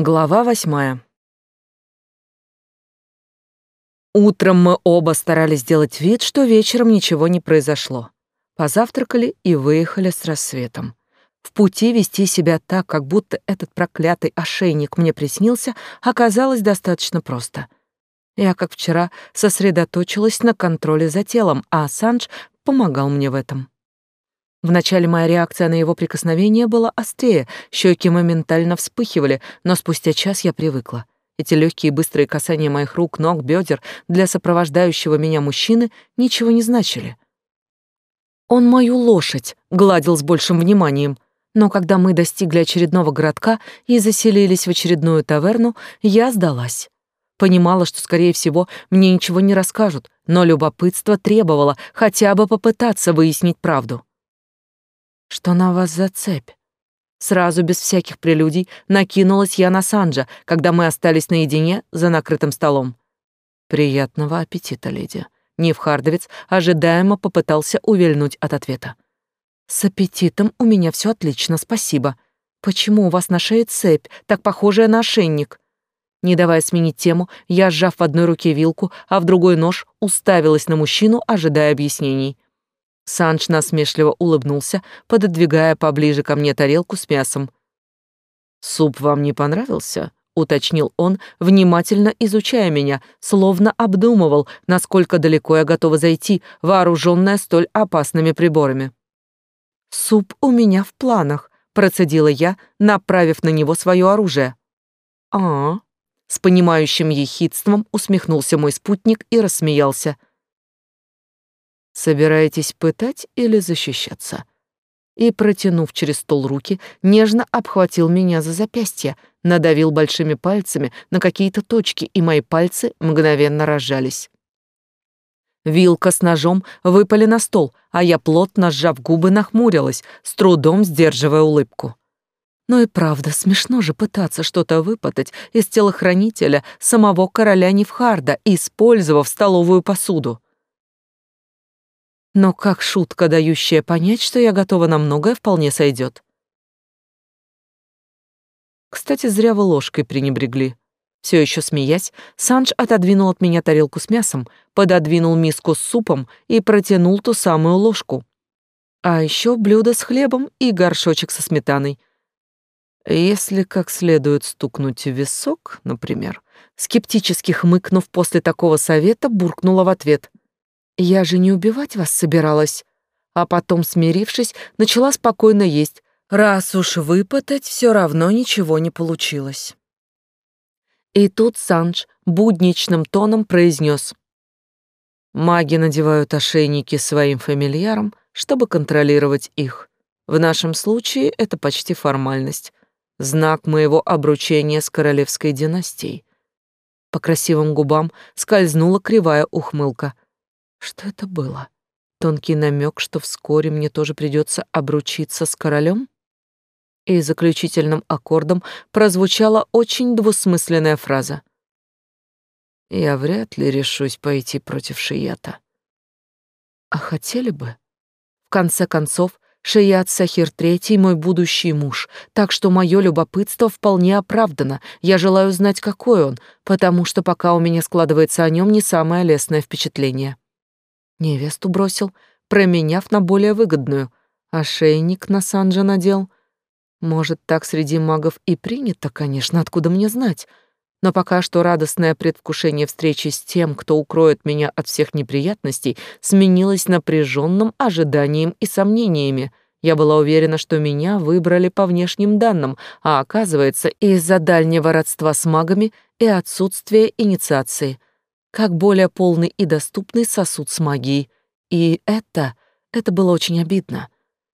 Глава восьмая. Утром мы оба старались сделать вид, что вечером ничего не произошло. Позавтракали и выехали с рассветом. В пути вести себя так, как будто этот проклятый ошейник мне приснился, оказалось достаточно просто. Я, как вчера, сосредоточилась на контроле за телом, а Санж помогал мне в этом. Вначале моя реакция на его прикосновение была острее, щеки моментально вспыхивали, но спустя час я привыкла. Эти легкие быстрые касания моих рук, ног, бедер для сопровождающего меня мужчины ничего не значили. Он мою лошадь гладил с большим вниманием, но когда мы достигли очередного городка и заселились в очередную таверну, я сдалась. Понимала, что, скорее всего, мне ничего не расскажут, но любопытство требовало хотя бы попытаться выяснить правду. Что на вас за цепь? Сразу, без всяких прелюдий, накинулась я на Санджа, когда мы остались наедине за накрытым столом. «Приятного аппетита, леди». Нив Хардовец ожидаемо попытался увильнуть от ответа. «С аппетитом у меня все отлично, спасибо. Почему у вас на шее цепь, так похожая на ошейник?» Не давая сменить тему, я, сжав в одной руке вилку, а в другой нож, уставилась на мужчину, ожидая объяснений. Санч насмешливо улыбнулся, пододвигая поближе ко мне тарелку с мясом. «Суп вам не понравился?» — уточнил он, внимательно изучая меня, словно обдумывал, насколько далеко я готова зайти, вооруженная столь опасными приборами. «Суп у меня в планах», — процедила я, направив на него свое оружие. «А-а», — с понимающим ехидством усмехнулся мой спутник и рассмеялся — Собираетесь пытать или защищаться?» И, протянув через стол руки, нежно обхватил меня за запястье, надавил большими пальцами на какие-то точки, и мои пальцы мгновенно разжались. Вилка с ножом выпали на стол, а я, плотно сжав губы, нахмурилась, с трудом сдерживая улыбку. Но и правда, смешно же пытаться что-то выпытать из телохранителя самого короля Невхарда, использовав столовую посуду но как шутка, дающая понять, что я готова на многое, вполне сойдет. Кстати, зря вы ложкой пренебрегли. Все еще смеясь, Санж отодвинул от меня тарелку с мясом, пододвинул миску с супом и протянул ту самую ложку. А еще блюдо с хлебом и горшочек со сметаной. Если как следует стукнуть в висок, например, скептически хмыкнув после такого совета, буркнула в ответ. Я же не убивать вас собиралась. А потом, смирившись, начала спокойно есть, раз уж выпытать все равно ничего не получилось. И тут Санж будничным тоном произнес. Маги надевают ошейники своим фамильярам, чтобы контролировать их. В нашем случае это почти формальность. Знак моего обручения с королевской династией. По красивым губам скользнула кривая ухмылка — что это было? Тонкий намек, что вскоре мне тоже придется обручиться с королем? И заключительным аккордом прозвучала очень двусмысленная фраза. «Я вряд ли решусь пойти против Шията». А хотели бы? В конце концов, Шият Сахир Третий — мой будущий муж, так что мое любопытство вполне оправдано. Я желаю знать, какой он, потому что пока у меня складывается о нем не самое лестное впечатление. Невесту бросил, променяв на более выгодную. Ошейник на Санджа надел. Может, так среди магов и принято, конечно, откуда мне знать. Но пока что радостное предвкушение встречи с тем, кто укроет меня от всех неприятностей, сменилось напряженным ожиданием и сомнениями. Я была уверена, что меня выбрали по внешним данным, а оказывается, из-за дальнего родства с магами и отсутствия инициации — как более полный и доступный сосуд с магией. И это, это было очень обидно.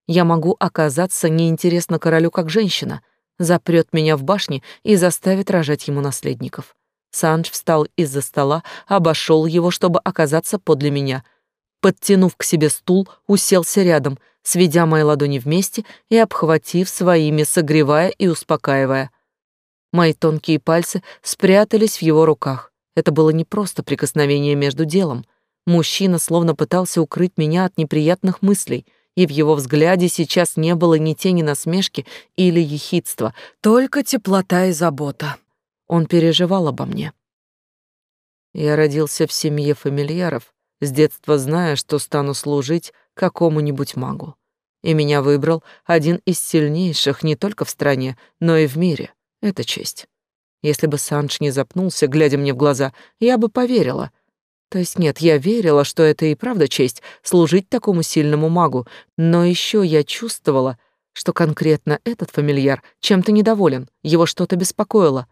Я могу оказаться неинтересна королю как женщина, запрет меня в башне и заставит рожать ему наследников. Санж встал из-за стола, обошел его, чтобы оказаться подле меня. Подтянув к себе стул, уселся рядом, сведя мои ладони вместе и обхватив своими, согревая и успокаивая. Мои тонкие пальцы спрятались в его руках. Это было не просто прикосновение между делом. Мужчина словно пытался укрыть меня от неприятных мыслей, и в его взгляде сейчас не было ни тени насмешки или ехидства, только теплота и забота. Он переживал обо мне. Я родился в семье фамильяров, с детства зная, что стану служить какому-нибудь магу. И меня выбрал один из сильнейших не только в стране, но и в мире. Это честь. Если бы Санж не запнулся, глядя мне в глаза, я бы поверила — то есть нет, я верила, что это и правда честь служить такому сильному магу, но еще я чувствовала, что конкретно этот фамильяр чем-то недоволен, его что-то беспокоило.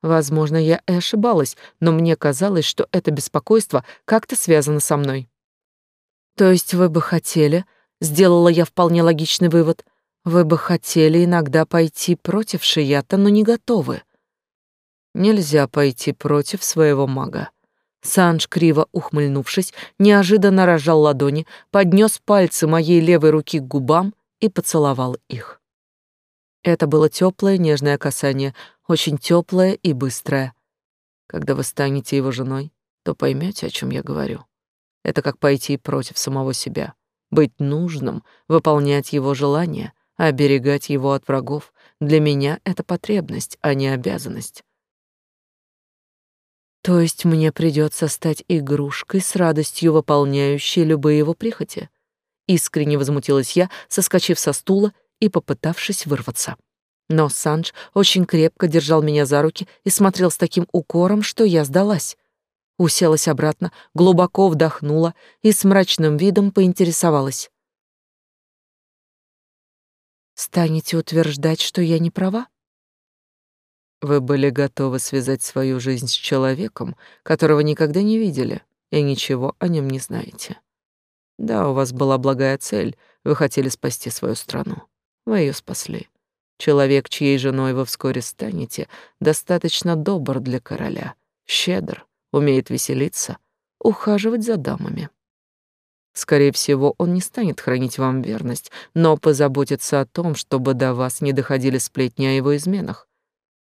Возможно, я и ошибалась, но мне казалось, что это беспокойство как-то связано со мной. То есть вы бы хотели, сделала я вполне логичный вывод, вы бы хотели иногда пойти против Шията, но не готовы. Нельзя пойти против своего мага. Санж, криво ухмыльнувшись, неожиданно разжал ладони, поднес пальцы моей левой руки к губам и поцеловал их. Это было теплое, нежное касание, очень теплое и быстрое. Когда вы станете его женой, то поймете, о чем я говорю. Это как пойти против самого себя, быть нужным, выполнять его желания, оберегать его от врагов. Для меня это потребность, а не обязанность. То есть мне придется стать игрушкой с радостью выполняющей любые его прихоти? Искренне возмутилась я, соскочив со стула и попытавшись вырваться. Но Санж очень крепко держал меня за руки и смотрел с таким укором, что я сдалась. Уселась обратно, глубоко вдохнула и с мрачным видом поинтересовалась. «Станете утверждать, что я не права?» Вы были готовы связать свою жизнь с человеком, которого никогда не видели и ничего о нем не знаете. Да, у вас была благая цель, вы хотели спасти свою страну. Вы ее спасли. Человек, чьей женой вы вскоре станете, достаточно добр для короля, щедр, умеет веселиться, ухаживать за дамами. Скорее всего, он не станет хранить вам верность, но позаботится о том, чтобы до вас не доходили сплетни о его изменах,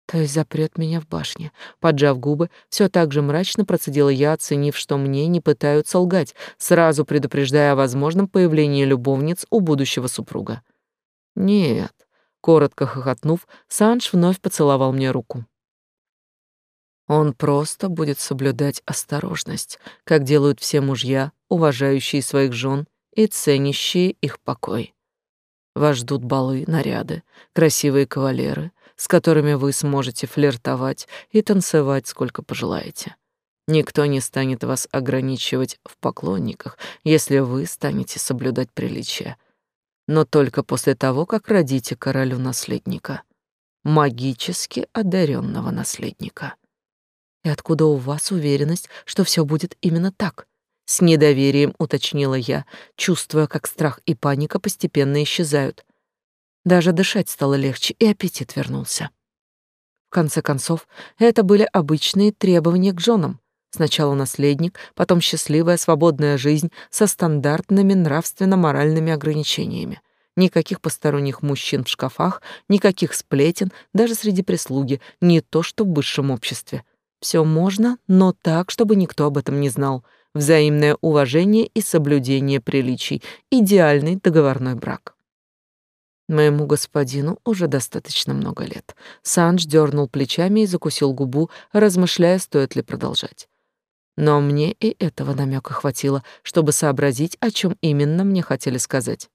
то есть запрет меня в башне. Поджав губы, все так же мрачно процедила я, оценив, что мне не пытаются лгать, сразу предупреждая о возможном появлении любовниц у будущего супруга. Нет, коротко хохотнув, Санж вновь поцеловал мне руку. Он просто будет соблюдать осторожность, как делают все мужья, уважающие своих жен и ценящие их покой. Вас ждут балы, наряды, красивые кавалеры, с которыми вы сможете флиртовать и танцевать сколько пожелаете. Никто не станет вас ограничивать в поклонниках, если вы станете соблюдать приличия. Но только после того, как родите королю наследника, магически одаренного наследника. И откуда у вас уверенность, что все будет именно так? С недоверием уточнила я, чувствуя, как страх и паника постепенно исчезают. Даже дышать стало легче, и аппетит вернулся. В конце концов, это были обычные требования к женам. Сначала наследник, потом счастливая свободная жизнь со стандартными нравственно-моральными ограничениями. Никаких посторонних мужчин в шкафах, никаких сплетен, даже среди прислуги, не то что в высшем обществе. Все можно, но так, чтобы никто об этом не знал. Взаимное уважение и соблюдение приличий. Идеальный договорной брак. Моему господину уже достаточно много лет. Санж дернул плечами и закусил губу, размышляя, стоит ли продолжать. Но мне и этого намека хватило, чтобы сообразить, о чем именно мне хотели сказать.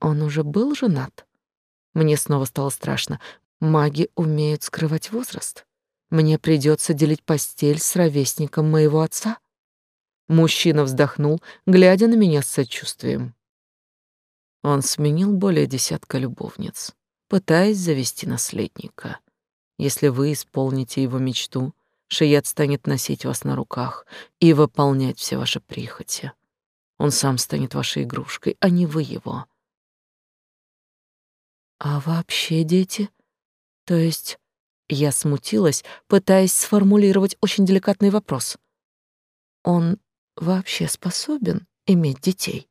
Он уже был женат? Мне снова стало страшно. Маги умеют скрывать возраст. Мне придется делить постель с ровесником моего отца? Мужчина вздохнул, глядя на меня с сочувствием. Он сменил более десятка любовниц, пытаясь завести наследника. Если вы исполните его мечту, Шият станет носить вас на руках и выполнять все ваши прихоти. Он сам станет вашей игрушкой, а не вы его. А вообще дети? То есть я смутилась, пытаясь сформулировать очень деликатный вопрос. Он вообще способен иметь детей?